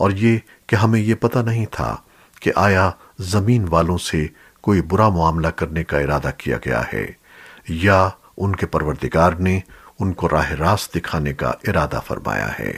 اور یہ کہ ہمیں یہ پتہ نہیں تھا کہ آیا زمین والوں سے کوئی برا معاملہ کرنے کا ارادہ کیا گیا ہے، یا ان کے پروردگار نے ان کو راہ راست دکھانے کا ارادہ فرمایا ہے۔